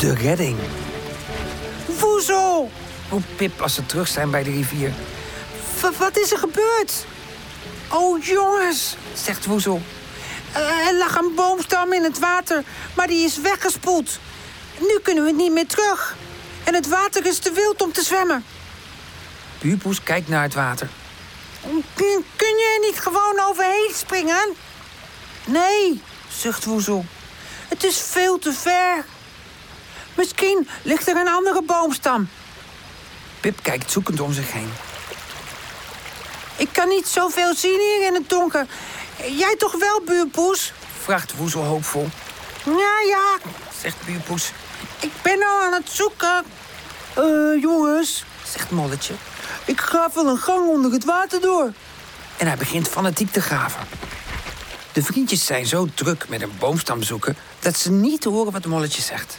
De redding. Woezel! roept Pip als ze terug zijn bij de rivier. "W- wat is er gebeurd? Oh, jongens, zegt Woezel. "Eh, er lag een boomstam in het water, maar die is weggespoeld. Nu kunnen we niet meer terug. En het water is te wild om te zwemmen. Buurpoes kijkt naar het water. Kun, kun je er niet gewoon overheen springen? Nee, zucht Woezel. Het is veel te ver. Misschien ligt er een andere boomstam. Pip kijkt zoekend om zich heen. Ik kan niet zoveel zien hier in het donker. Jij toch wel, buurpoes? vraagt Woezel hoopvol. Ja, ja, zegt buurpoes. Ik ben al aan het zoeken. Eh, jongens, zegt Molletje. Ik graaf wel een gang onder het water door. En hij begint fanatiek te graven. De vriendjes zijn zo druk met een boomstam zoeken... dat ze niet horen wat Molletje zegt.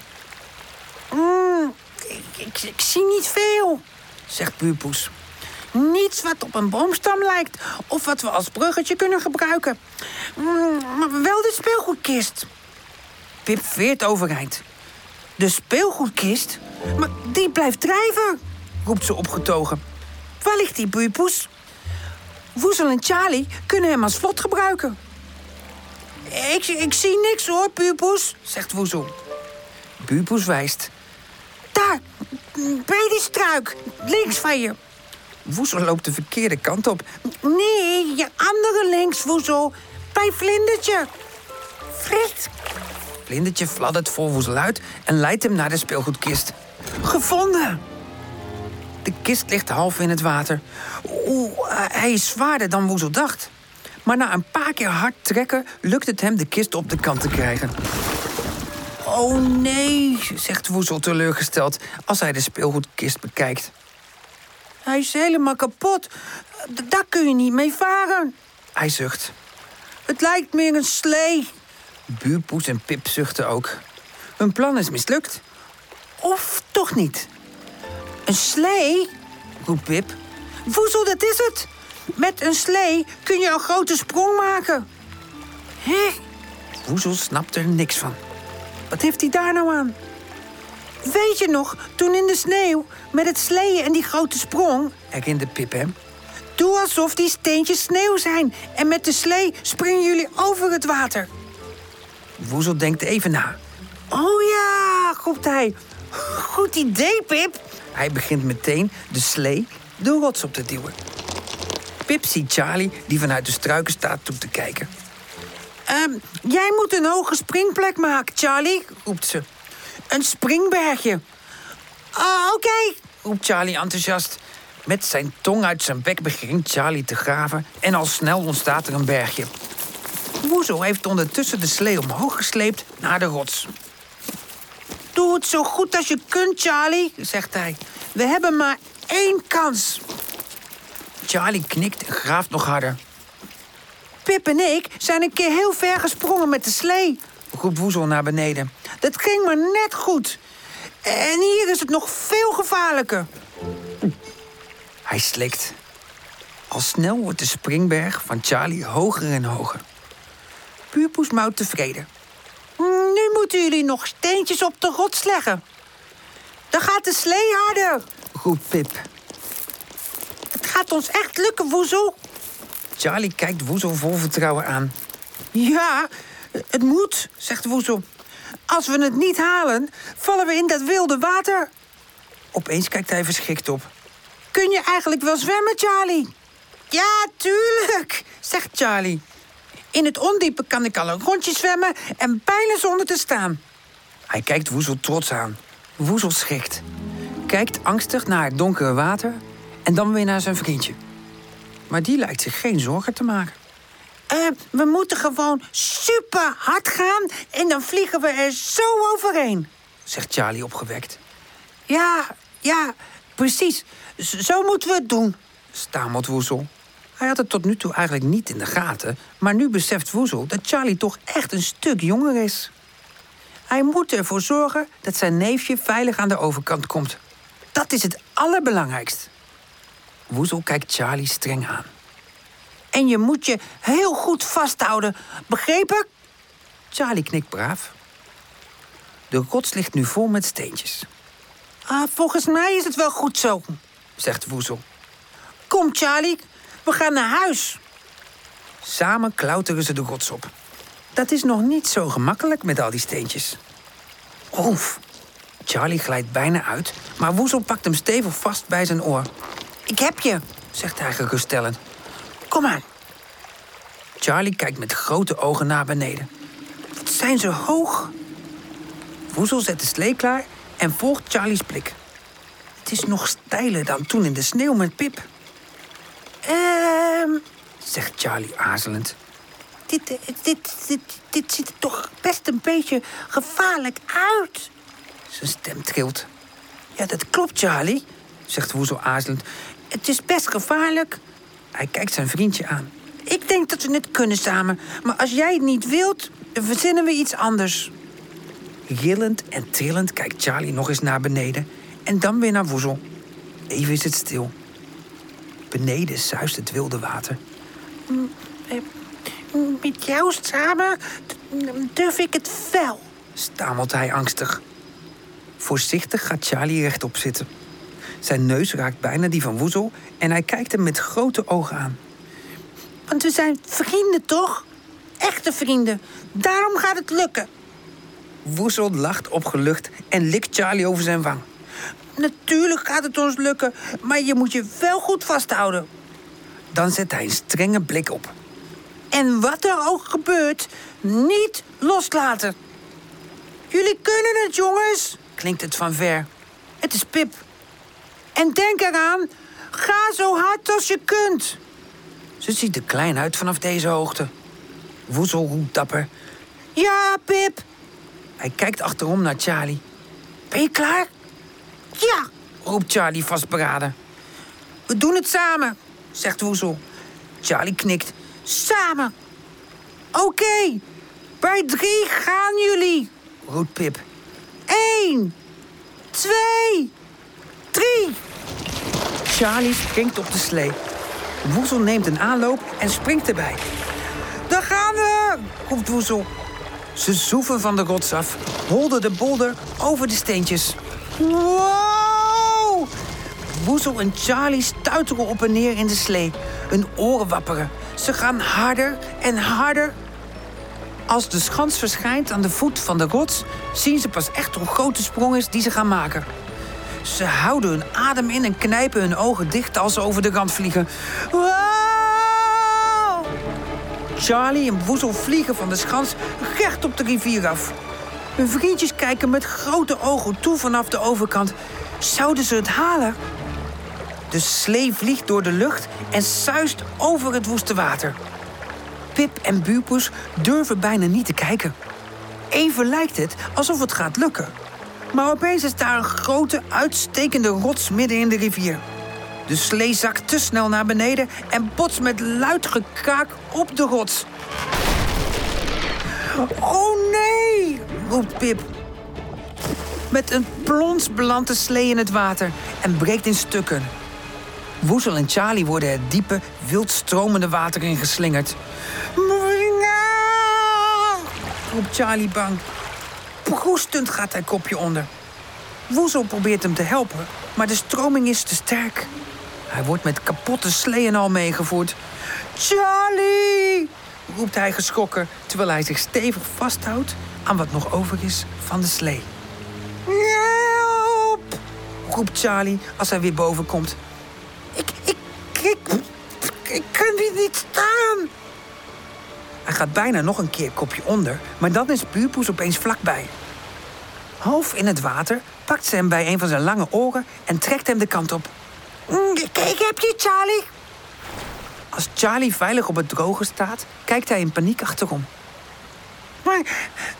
Mm, ik, ik, zie niet veel, zegt buurpoes. Niets wat op een boomstam lijkt of wat we als bruggetje kunnen gebruiken. Mm, maar wel de speelgoedkist. Pip veert overeind. De speelgoedkist? Maar die blijft drijven, roept ze opgetogen. Waar ligt die buurpoes? Woezel en Charlie kunnen hem als vlot gebruiken. Ik, ik zie niks hoor, buurpoes, zegt Woezel. Buurpoes wijst. Bij die struik, links van je. Woezel loopt de verkeerde kant op. Nee, je andere links, Woezel. Bij Vlindertje. Frit. Vlindertje fladdert voor Woezel uit en leidt hem naar de speelgoedkist. Gevonden! De kist ligt half in het water. Oeh, hij is zwaarder dan Woezel dacht. Maar na een paar keer hard trekken lukt het hem de kist op de kant te krijgen. Oh nee, zegt Woezel teleurgesteld als hij de speelgoedkist bekijkt. Hij is helemaal kapot. Daar kun je niet mee varen. Hij zucht. Het lijkt meer een slee. Buurpoes en Pip zuchten ook. Hun plan is mislukt. Of toch niet? Een slee? roept Pip. Woezel, dat is het. Met een slee kun je een grote sprong maken. Hé? Woezel snapt er niks van. Wat heeft hij daar nou aan? Weet je nog, toen in de sneeuw, met het sleeën en die grote sprong, herinnerde Pip hem. Doe alsof die steentjes sneeuw zijn en met de slee springen jullie over het water. Woezel denkt even na. Oh ja, roept hij. Goed idee, Pip. Hij begint meteen de slee de rots op te duwen. Pip ziet Charlie, die vanuit de struiken staat, toe te kijken. Ehm, jij moet een hoge springplek maken, Charlie, roept ze. Een springbergje. Ah, oké, roept Charlie enthousiast. Met zijn tong uit zijn bek begint Charlie te graven en al snel ontstaat er een bergje. Woezel heeft ondertussen de slee omhoog gesleept naar de rots. Doe het zo goed als je kunt, Charlie, zegt hij. We hebben maar één kans. Charlie knikt en graaft nog harder. Pip en ik zijn een keer heel ver gesprongen met de slee, roept Woezel naar beneden. Dat ging maar net goed. En hier is het nog veel gevaarlijker. Hij slikt. Al snel wordt de springberg van Charlie hoger en hoger. Puurpoes mouwt tevreden. Nu moeten jullie nog steentjes op de rots leggen. Dan gaat de slee harder, roept Pip. Het gaat ons echt lukken, Woezel. Charlie kijkt Woezel vol vertrouwen aan. Ja, het moet, zegt Woezel. Als we het niet halen, vallen we in dat wilde water. Opeens kijkt hij verschrikt op. Kun je eigenlijk wel zwemmen, Charlie? Ja, tuurlijk, zegt Charlie. In het ondiepe kan ik al een rondje zwemmen en bijna zonder te staan. Hij kijkt Woezel trots aan. Woezel schrikt. Kijkt angstig naar het donkere water en dan weer naar zijn vriendje. Maar die lijkt zich geen zorgen te maken. Eh, we moeten gewoon super hard gaan en dan vliegen we er zo overheen, zegt Charlie opgewekt. Ja, ja, precies. Z- zo moeten we het doen, stamelt Woezel. Hij had het tot nu toe eigenlijk niet in de gaten, maar nu beseft Woezel dat Charlie toch echt een stuk jonger is. Hij moet ervoor zorgen dat zijn neefje veilig aan de overkant komt. Dat is het allerbelangrijkst. Woezel kijkt Charlie streng aan. En je moet je heel goed vasthouden, begrepen? Charlie knikt braaf. De rots ligt nu vol met steentjes. Ah, volgens mij is het wel goed zo, zegt Woezel. Kom, Charlie, we gaan naar huis. Samen klauteren ze de rots op. Dat is nog niet zo gemakkelijk met al die steentjes. Oef. Charlie glijdt bijna uit, maar Woezel pakt hem stevig vast bij zijn oor. Ik heb je, zegt hij geruststellend. Kom aan. Charlie kijkt met grote ogen naar beneden. Wat zijn ze hoog? Woezel zet de slee klaar en volgt Charlie's blik. Het is nog steiler dan toen in de sneeuw met Pip. Ehm, zegt Charlie aarzelend. Dit, dit, dit, dit, ziet er toch best een beetje gevaarlijk uit. Zijn stem trilt. Ja, dat klopt, Charlie, zegt Woezel aarzelend. Het is best gevaarlijk. Hij kijkt zijn vriendje aan. Ik denk dat we het kunnen samen. Maar als jij het niet wilt, verzinnen we iets anders. Gillend en trillend kijkt Charlie nog eens naar beneden en dan weer naar Woezel. Even is het stil. Beneden zuist het wilde water. Met jou samen durf ik het wel, stamelt hij angstig. Voorzichtig gaat Charlie rechtop zitten. Zijn neus raakt bijna die van Woezel en hij kijkt hem met grote ogen aan. Want we zijn vrienden, toch? Echte vrienden. Daarom gaat het lukken. Woezel lacht opgelucht en likt Charlie over zijn wang. Natuurlijk gaat het ons lukken, maar je moet je wel goed vasthouden. Dan zet hij een strenge blik op. En wat er ook gebeurt, niet loslaten. Jullie kunnen het, jongens, klinkt het van ver. Het is Pip. En denk eraan, ga zo hard als je kunt. Ze ziet er klein uit vanaf deze hoogte. Woezel roept dapper. Ja, Pip. Hij kijkt achterom naar Charlie. Ben je klaar? Ja, roept Charlie vastberaden. We doen het samen, zegt Woezel. Charlie knikt. Samen. Oké, bij drie gaan jullie, roept Pip. Eén, twee, drie. Charlie springt op de slee. Woezel neemt een aanloop en springt erbij. Daar gaan we, roept Woezel. Ze zoeven van de rots af, holden de bolder over de steentjes. Wow! Woezel en Charlie stuiteren op en neer in de slee. Hun oren wapperen. Ze gaan harder en harder. Als de schans verschijnt aan de voet van de rots... zien ze pas echt hoe groot de sprong is die ze gaan maken. Ze houden hun adem in en knijpen hun ogen dicht als ze over de rand vliegen. Wow! Charlie en Woezel vliegen van de schans recht op de rivier af. Hun vriendjes kijken met grote ogen toe vanaf de overkant. Zouden ze het halen? De slee vliegt door de lucht en suist over het woeste water. Pip en Buurpoes durven bijna niet te kijken. Even lijkt het alsof het gaat lukken. Maar opeens is daar een grote, uitstekende rots midden in de rivier. De slee zakt te snel naar beneden en botst met luid gekraak op de rots. Oh nee, roept Pip. Met een plons belandt de slee in het water en breekt in stukken. Woezel en Charlie worden het diepe, wild stromende water ingeslingerd. roept Charlie bang. Proestend gaat hij kopje onder. Woezel probeert hem te helpen, maar de stroming is te sterk. Hij wordt met kapotte sleeën al meegevoerd. Charlie! roept hij geschrokken, terwijl hij zich stevig vasthoudt aan wat nog over is van de slee. Help! roept Charlie als hij weer boven komt. Ik, ik, ik, ik kan hier niet staan. Hij gaat bijna nog een keer kopje onder, maar dan is Puurpoes opeens vlakbij. Half in het water pakt ze hem bij een van zijn lange oren en trekt hem de kant op. Ik, ik heb je, Charlie. Als Charlie veilig op het droge staat, kijkt hij in paniek achterom. Maar,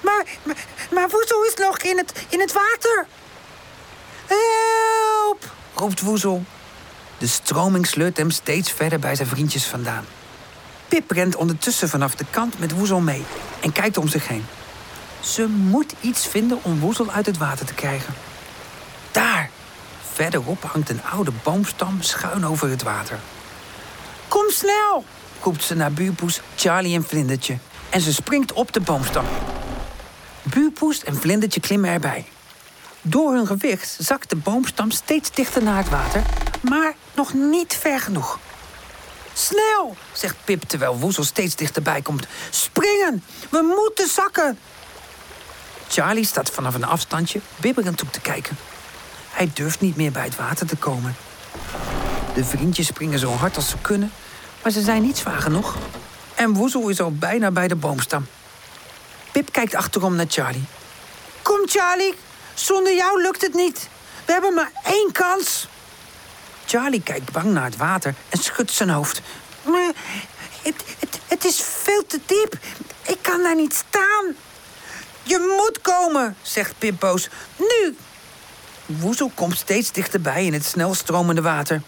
maar, maar, maar Woezel is nog in het, in het water. Help, roept Woezel. De stroming sleurt hem steeds verder bij zijn vriendjes vandaan. Pip rent ondertussen vanaf de kant met Woezel mee en kijkt om zich heen. Ze moet iets vinden om Woezel uit het water te krijgen. Daar, verderop hangt een oude boomstam schuin over het water. Kom snel, roept ze naar buurpoes Charlie en Vlindertje. En ze springt op de boomstam. Buurpoes en Vlindertje klimmen erbij. Door hun gewicht zakt de boomstam steeds dichter naar het water, maar nog niet ver genoeg. Snel, zegt Pip terwijl Woezel steeds dichterbij komt. Springen, we moeten zakken. Charlie staat vanaf een afstandje bibberend toe te kijken. Hij durft niet meer bij het water te komen. De vriendjes springen zo hard als ze kunnen, maar ze zijn niet zwaar genoeg. En Woezel is al bijna bij de boomstam. Pip kijkt achterom naar Charlie. Kom, Charlie. Zonder jou lukt het niet. We hebben maar één kans. Charlie kijkt bang naar het water en schudt zijn hoofd. Het, het, het is veel te diep. Ik kan daar niet staan. Je moet komen, zegt Pip boos. Nu! Woezel komt steeds dichterbij in het snel stromende water.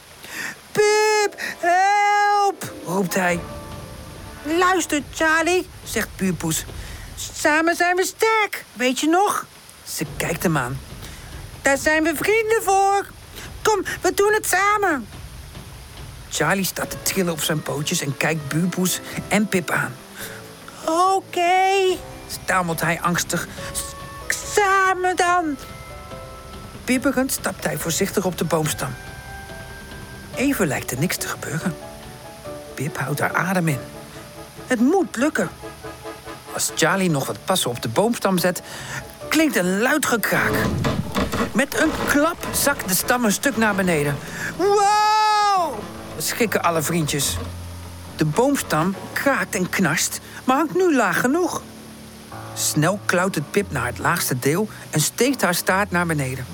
Pip, help! roept hij. Luister, Charlie, zegt Puurpoes. Samen zijn we sterk, weet je nog? Ze kijkt hem aan. Daar zijn we vrienden voor. Kom, we doen het samen. Charlie staat te trillen op zijn pootjes en kijkt Buurpoes en Pip aan. Oké, stamelt hij angstig. Samen dan. Bibberend stapt hij voorzichtig op de boomstam. Even lijkt er niks te gebeuren. Pip houdt haar adem in. Het moet lukken. Als Charlie nog wat passen op de boomstam zet, klinkt een luid gekraak. Met een klap zakt de stam een stuk naar beneden. Wow! Schrikken alle vriendjes. De boomstam kraakt en knarst, maar hangt nu laag genoeg. Snel klautert Pip naar het laagste deel en steekt haar staart naar beneden.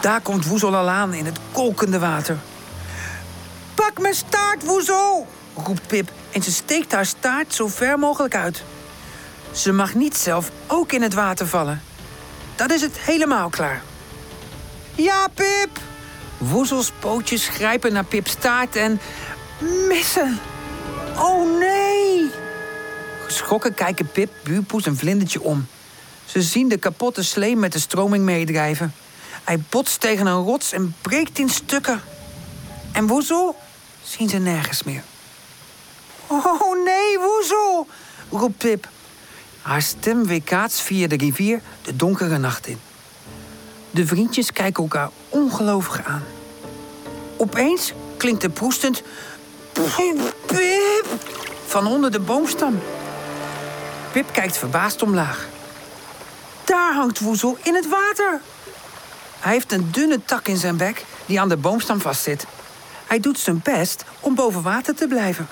Daar komt Woezel al aan in het kolkende water. Pak mijn staart, Woezel! roept Pip en ze steekt haar staart zo ver mogelijk uit. Ze mag niet zelf ook in het water vallen. Dat is het helemaal klaar. Ja, Pip! Woezels pootjes grijpen naar Pip's staart en missen. Oh nee! Geschrokken kijken Pip, Buurpoes en Vlindertje om. Ze zien de kapotte slee met de stroming meedrijven. Hij botst tegen een rots en breekt in stukken. En Woezel zien ze nergens meer. Oh nee, Woezel, roept Pip. Haar stem weerkaatst via de rivier de donkere nacht in. De vriendjes kijken elkaar ongelovig aan. Opeens klinkt er proestend... Pip, van onder de boomstam. Pip kijkt verbaasd omlaag. Daar hangt Woezel in het water. Hij heeft een dunne tak in zijn bek die aan de boomstam vastzit. Hij doet zijn best om boven water te blijven.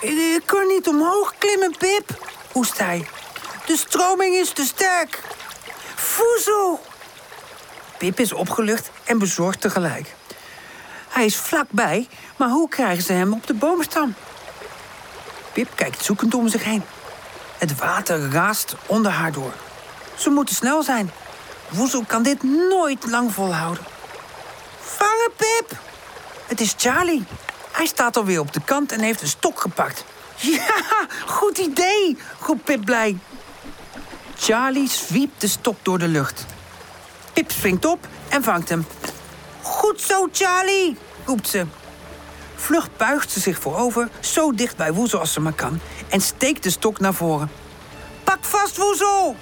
Ik kan niet omhoog klimmen, Pip, hoest hij. De stroming is te sterk. Voezel! Pip is opgelucht en bezorgd tegelijk. Hij is vlakbij, maar hoe krijgen ze hem op de boomstam? Pip kijkt zoekend om zich heen. Het water raast onder haar door. Ze moeten snel zijn. Woezel kan dit nooit lang volhouden. Vangen, Pip! Het is Charlie. Hij staat alweer op de kant en heeft een stok gepakt. Ja, goed idee, roept Pip blij. Charlie zwiept de stok door de lucht. Pip springt op en vangt hem. Goed zo, Charlie, roept ze. Vlug buigt ze zich voorover, zo dicht bij Woezel als ze maar kan... en steekt de stok naar voren. Pak vast, Woezel!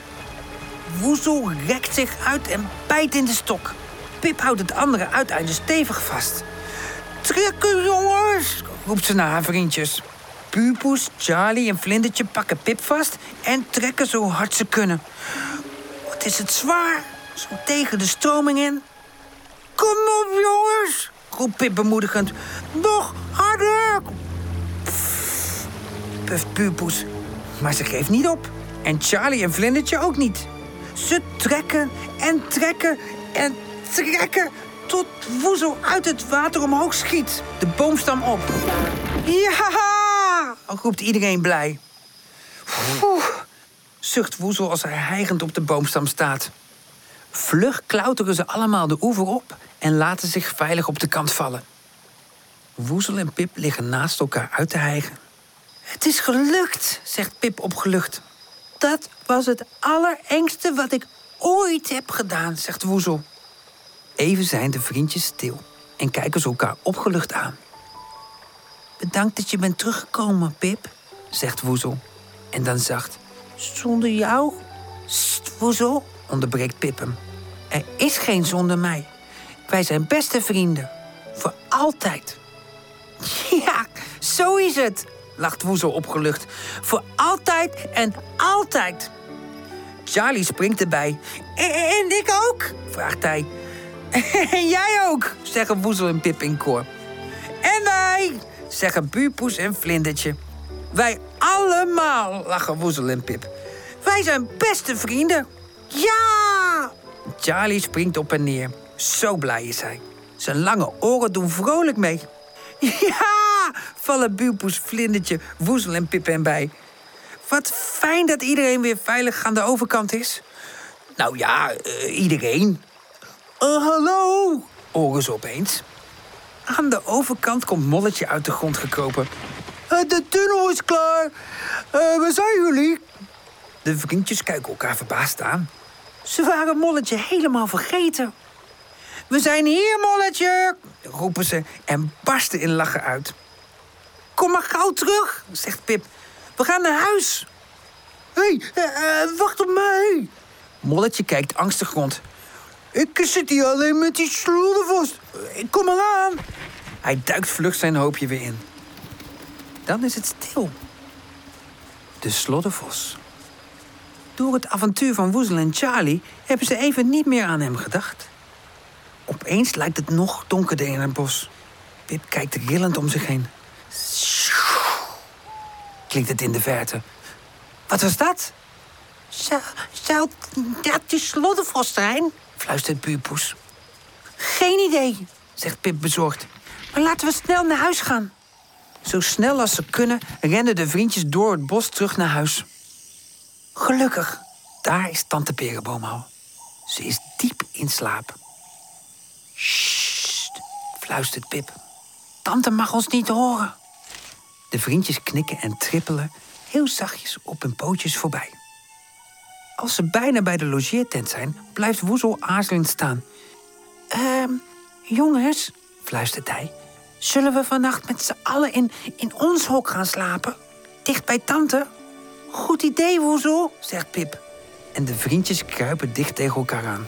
Woezel rekt zich uit en bijt in de stok. Pip houdt het andere uiteinde stevig vast. Trekken, jongens, roept ze naar haar vriendjes. Pupoes, Charlie en Vlindertje pakken Pip vast en trekken zo hard ze kunnen. Wat is het zwaar, zo tegen de stroming in. Kom op, jongens, roept Pip bemoedigend. Nog harder! Puft Pupoes, maar ze geeft niet op. En Charlie en Vlindertje ook niet. Ze trekken en trekken en trekken tot Woezel uit het water omhoog schiet. De boomstam op. Ja! Roept iedereen blij. Oeh, zucht Woezel als hij hijgend op de boomstam staat. Vlug klauteren ze allemaal de oever op en laten zich veilig op de kant vallen. Woezel en Pip liggen naast elkaar uit te hijgen. Het is gelukt, zegt Pip opgelucht. Dat was het allerengste wat ik ooit heb gedaan, zegt Woezel. Even zijn de vriendjes stil en kijken ze elkaar opgelucht aan. Bedankt dat je bent teruggekomen, Pip, zegt Woezel. En dan zacht. Zonder jou? Sst, Woezel, onderbreekt Pip hem. Er is geen zonder mij. Wij zijn beste vrienden. Voor altijd. Ja, zo is het, lacht Woezel opgelucht. Voor altijd en altijd. Charlie springt erbij. En ik ook, vraagt hij. En jij ook, zeggen Woezel en Pip in koor. En wij, zeggen Buurpoes en Vlindertje. Wij allemaal, lachen Woezel en Pip. Wij zijn beste vrienden. Ja! Charlie springt op en neer. Zo blij is hij. Zijn lange oren doen vrolijk mee. Ja! vallen Buurpoes, Vlindertje, Woezel en Pip en bij. Wat fijn dat iedereen weer veilig aan de overkant is. Nou ja, uh, iedereen. Uh, hallo, horen ze opeens. Aan de overkant komt Molletje uit de grond gekropen. Uh, de tunnel is klaar. waar zijn jullie? De vriendjes kijken elkaar verbaasd aan. Ze waren Molletje helemaal vergeten. We zijn hier, Molletje, roepen ze en barsten in lachen uit. Kom maar gauw terug, zegt Pip. We gaan naar huis. Hé, hey, uh, wacht op mij. Molletje kijkt angstig rond. Ik zit hier alleen met die sloddervos. Kom maar aan. Hij duikt vlug zijn hoopje weer in. Dan is het stil. De sloddervos. Door het avontuur van Woezel en Charlie hebben ze even niet meer aan hem gedacht. Opeens lijkt het nog donkerder in het bos. Pip kijkt rillend om zich heen. Klinkt het in de verte. Wat was dat? Zou dat die sloddervos zijn? fluistert buurpoes. Geen idee, zegt Pip bezorgd. Maar laten we snel naar huis gaan. Zo snel als ze kunnen rennen de vriendjes door het bos terug naar huis. Gelukkig, daar is tante Perenboom. Ze is diep in slaap. Sst, fluistert Pip. Tante mag ons niet horen. De vriendjes knikken en trippelen heel zachtjes op hun pootjes voorbij. Als ze bijna bij de logeertent zijn, blijft Woezel aarzelend staan. Ehm, jongens, fluistert hij. Zullen we vannacht met z'n allen in, in ons hok gaan slapen? Dicht bij tante? Goed idee, Woezel, zegt Pip. En de vriendjes kruipen dicht tegen elkaar aan.